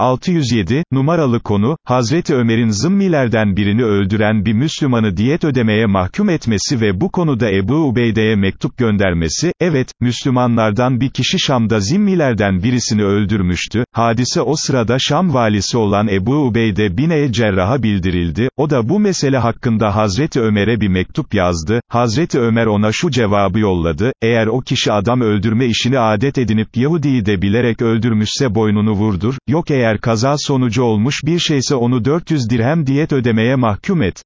607, numaralı konu, Hazreti Ömer'in zımmilerden birini öldüren bir Müslümanı diyet ödemeye mahkum etmesi ve bu konuda Ebu Ubeyde'ye mektup göndermesi, evet, Müslümanlardan bir kişi Şam'da zimmilerden birisini öldürmüştü, hadise o sırada Şam valisi olan Ebu Ubeyde bin Cerrah'a bildirildi, o da bu mesele hakkında Hazreti Ömer'e bir mektup yazdı, Hazreti Ömer ona şu cevabı yolladı, eğer o kişi adam öldürme işini adet edinip Yahudi'yi de bilerek öldürmüşse boynunu vurdur, yok eğer kaza sonucu olmuş bir şeyse onu 400 dirhem diyet ödemeye mahkum et.